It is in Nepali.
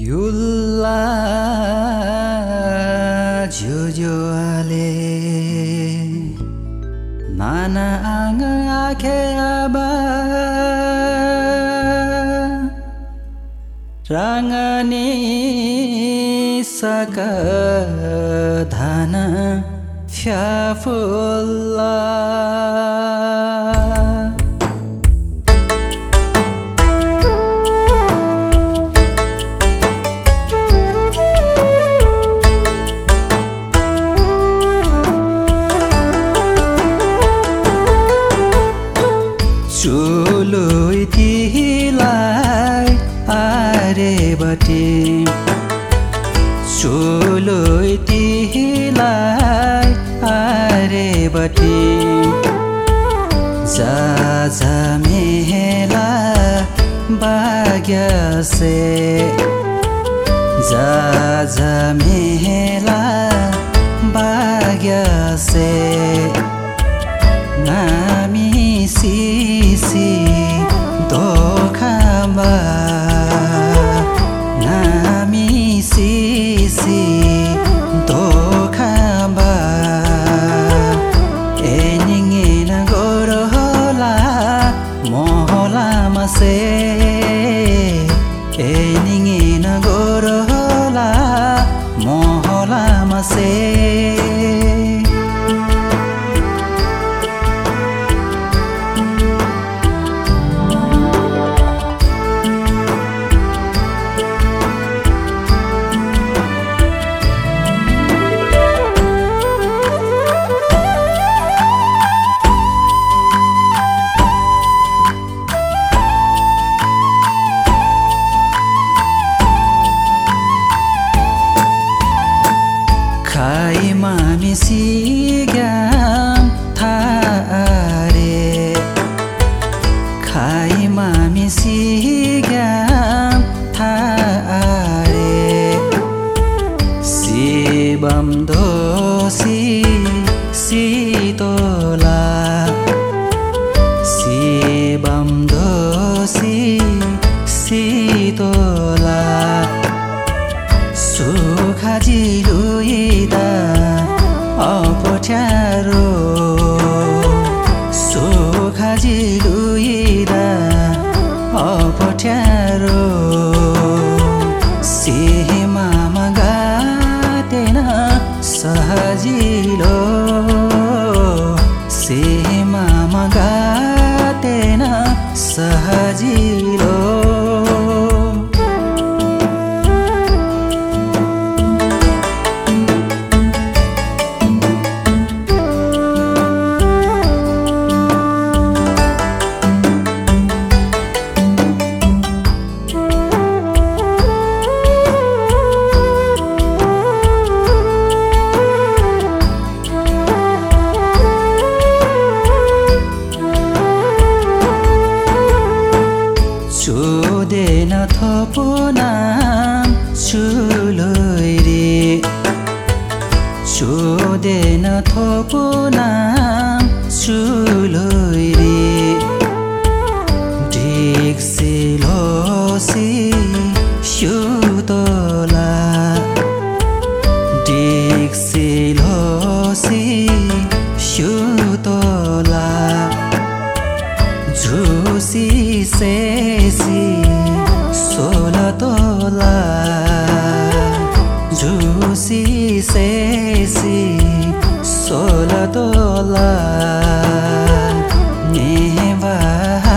Yula Jojo Ale Nana Anga Ake Aba Rangani Saka Dhana Fyafullah आरेबटे चुलोइ तिहीलाई आरेबटे जा जा मेला बाग्यासे जा मेला बाग्यासे नामी सिसी खाइ मामी सिगाम थारे। खाइ मामी सिगाम थारे। शिवम दोषी शीतोला शिवम दोषी शीतोला सुखाजिलुइदा अपठ्यारो सीमामा गातेन सहजिलो। shode na thopo na shuloi re dik si lo si shode sesi sola dola ne var